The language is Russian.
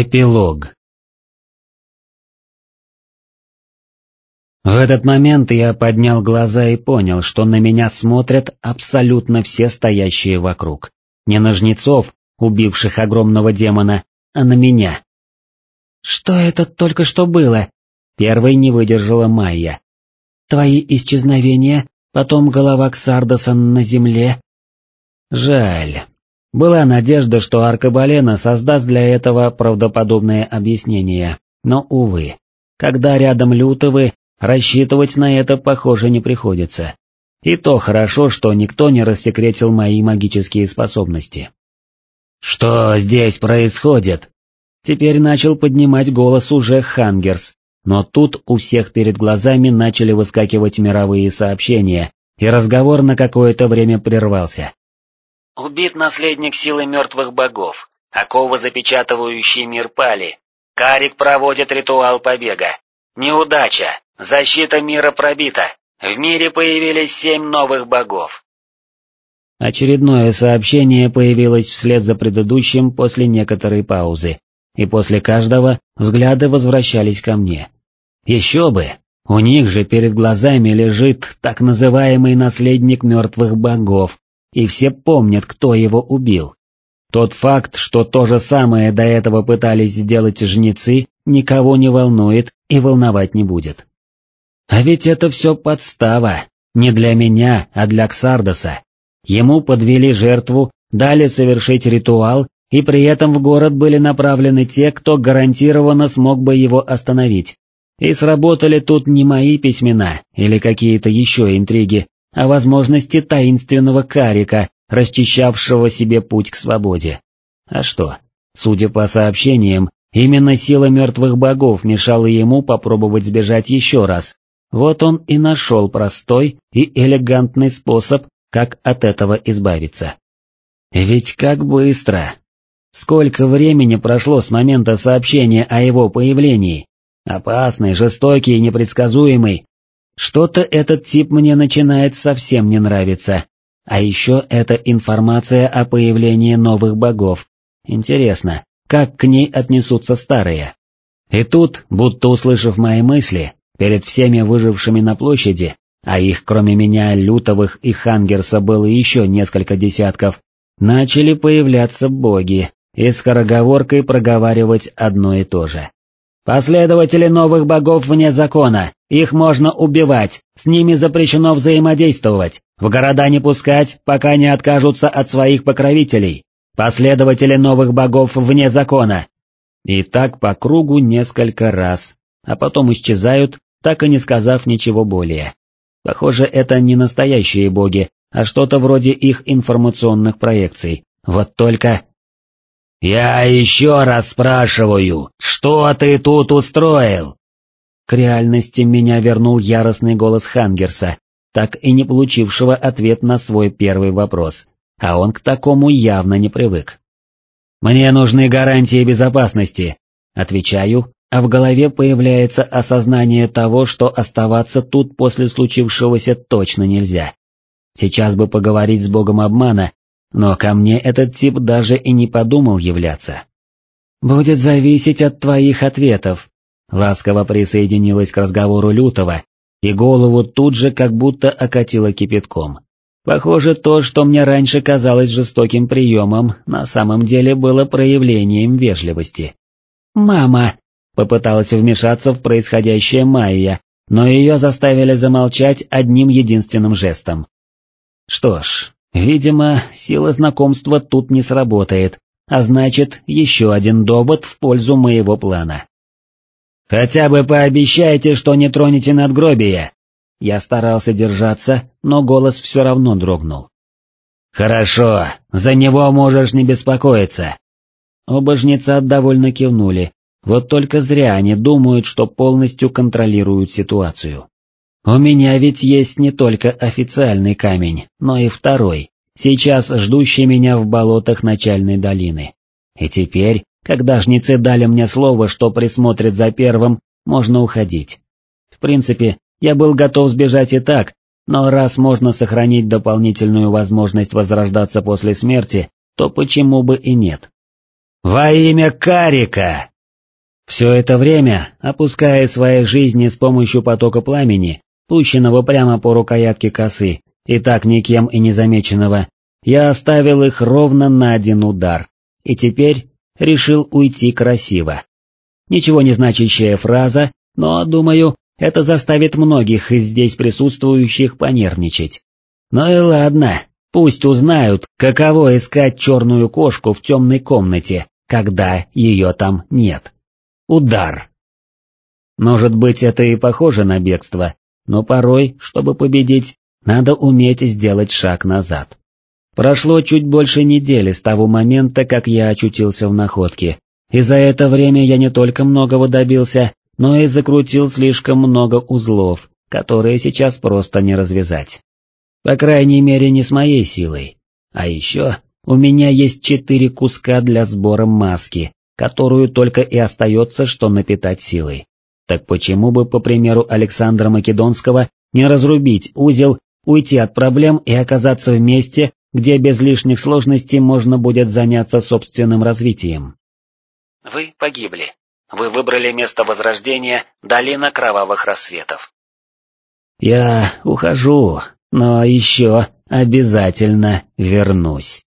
Эпилог В этот момент я поднял глаза и понял, что на меня смотрят абсолютно все стоящие вокруг. Не на жнецов, убивших огромного демона, а на меня. «Что это только что было?» Первой не выдержала Майя. «Твои исчезновения, потом голова Ксардоса на земле...» «Жаль. Была надежда, что Аркабалена создаст для этого правдоподобное объяснение, но, увы, когда рядом лютовы, Рассчитывать на это, похоже, не приходится. И то хорошо, что никто не рассекретил мои магические способности. «Что здесь происходит?» Теперь начал поднимать голос уже Хангерс, но тут у всех перед глазами начали выскакивать мировые сообщения, и разговор на какое-то время прервался. «Убит наследник силы мертвых богов, оковы запечатывающий мир пали, Карик проводит ритуал побега. Неудача, Защита мира пробита. В мире появились семь новых богов. Очередное сообщение появилось вслед за предыдущим после некоторой паузы, и после каждого взгляды возвращались ко мне. Еще бы, у них же перед глазами лежит так называемый наследник мертвых богов, и все помнят, кто его убил. Тот факт, что то же самое до этого пытались сделать жнецы, никого не волнует и волновать не будет. А ведь это все подстава, не для меня, а для Ксардоса. Ему подвели жертву, дали совершить ритуал, и при этом в город были направлены те, кто гарантированно смог бы его остановить. И сработали тут не мои письмена или какие-то еще интриги, а возможности таинственного карика, расчищавшего себе путь к свободе. А что? Судя по сообщениям, именно сила мертвых богов мешала ему попробовать сбежать еще раз, вот он и нашел простой и элегантный способ, как от этого избавиться. Ведь как быстро! Сколько времени прошло с момента сообщения о его появлении? Опасный, жестокий и непредсказуемый. Что-то этот тип мне начинает совсем не нравиться. А еще это информация о появлении новых богов. Интересно, как к ней отнесутся старые? И тут, будто услышав мои мысли, Перед всеми выжившими на площади, а их кроме меня Лютовых и Хангерса было еще несколько десятков, начали появляться боги и скороговоркой проговаривать одно и то же. «Последователи новых богов вне закона, их можно убивать, с ними запрещено взаимодействовать, в города не пускать, пока не откажутся от своих покровителей. Последователи новых богов вне закона». И так по кругу несколько раз, а потом исчезают, так и не сказав ничего более. Похоже, это не настоящие боги, а что-то вроде их информационных проекций. Вот только... «Я еще раз спрашиваю, что ты тут устроил?» К реальности меня вернул яростный голос Хангерса, так и не получившего ответ на свой первый вопрос, а он к такому явно не привык. «Мне нужны гарантии безопасности», — отвечаю, а в голове появляется осознание того, что оставаться тут после случившегося точно нельзя. Сейчас бы поговорить с богом обмана, но ко мне этот тип даже и не подумал являться. «Будет зависеть от твоих ответов», — ласково присоединилась к разговору Лютого, и голову тут же как будто окатило кипятком. Похоже, то, что мне раньше казалось жестоким приемом, на самом деле было проявлением вежливости. «Мама!» Попыталась вмешаться в происходящее Майя, но ее заставили замолчать одним единственным жестом. Что ж, видимо, сила знакомства тут не сработает, а значит, еще один довод в пользу моего плана. «Хотя бы пообещайте, что не тронете надгробие!» Я старался держаться, но голос все равно дрогнул. «Хорошо, за него можешь не беспокоиться!» Оба жнеца довольно кивнули, вот только зря они думают, что полностью контролируют ситуацию. У меня ведь есть не только официальный камень, но и второй, сейчас ждущий меня в болотах начальной долины. И теперь, когда жнецы дали мне слово, что присмотрят за первым, можно уходить. В принципе, я был готов сбежать и так, но раз можно сохранить дополнительную возможность возрождаться после смерти, то почему бы и нет? Во имя Карика!» Все это время, опуская свои жизни с помощью потока пламени, пущенного прямо по рукоятке косы, и так никем и не замеченного, я оставил их ровно на один удар, и теперь решил уйти красиво. Ничего не значащая фраза, но, думаю, это заставит многих из здесь присутствующих понервничать. Ну и ладно, пусть узнают, каково искать черную кошку в темной комнате, когда ее там нет. Удар. Может быть, это и похоже на бегство, но порой, чтобы победить, надо уметь сделать шаг назад. Прошло чуть больше недели с того момента, как я очутился в находке, и за это время я не только многого добился, но и закрутил слишком много узлов, которые сейчас просто не развязать. По крайней мере, не с моей силой. А еще у меня есть четыре куска для сбора маски, которую только и остается, что напитать силой. Так почему бы, по примеру Александра Македонского, не разрубить узел, уйти от проблем и оказаться в месте, где без лишних сложностей можно будет заняться собственным развитием? Вы погибли. Вы выбрали место возрождения Долина Кровавых Рассветов. Я ухожу, но еще обязательно вернусь.